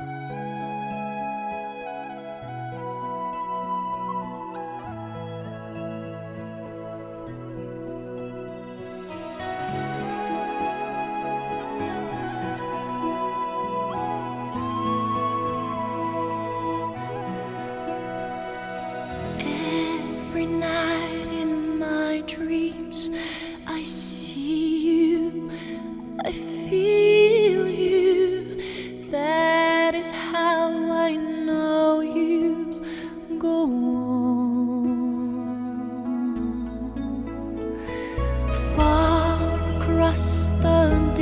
Every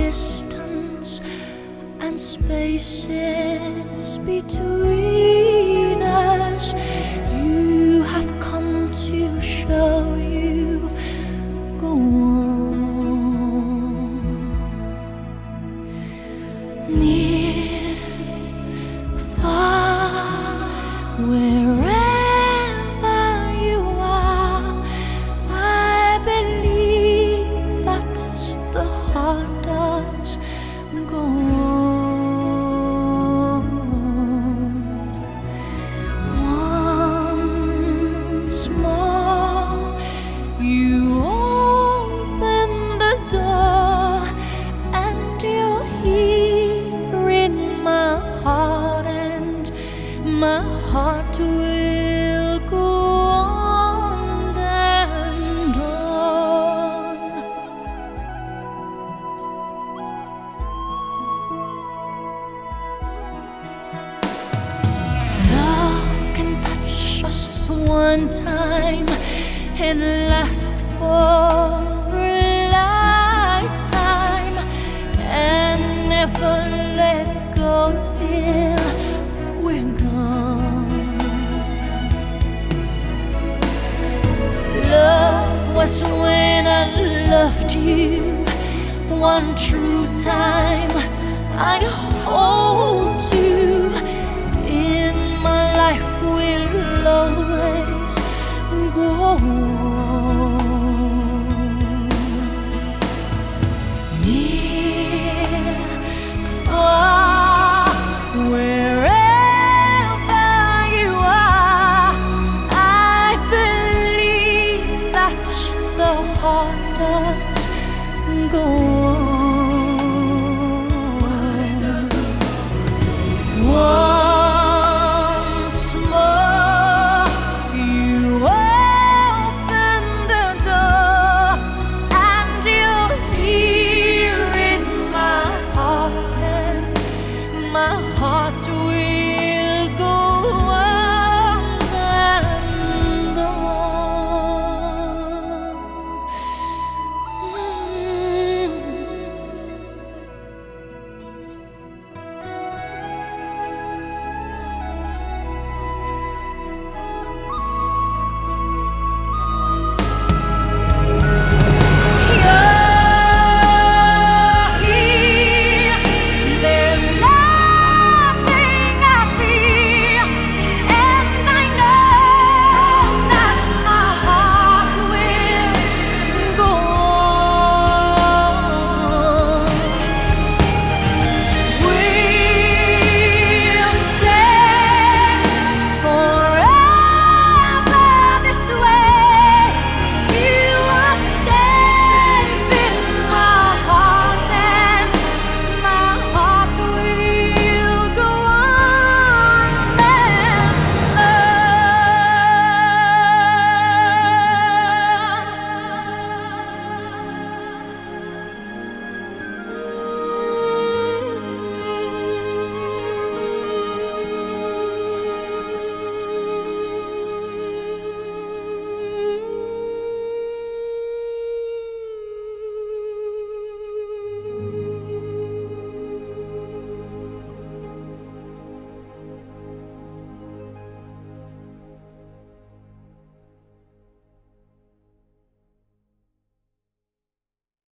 distance and spaces between us. You have come to show you go on. Near, far, wherever one time and last for a lifetime and never let go till we're gone. Love was when I loved you one true time. I hold you in my life will always go on. Near, far, wherever you are, I believe that the heart does go on.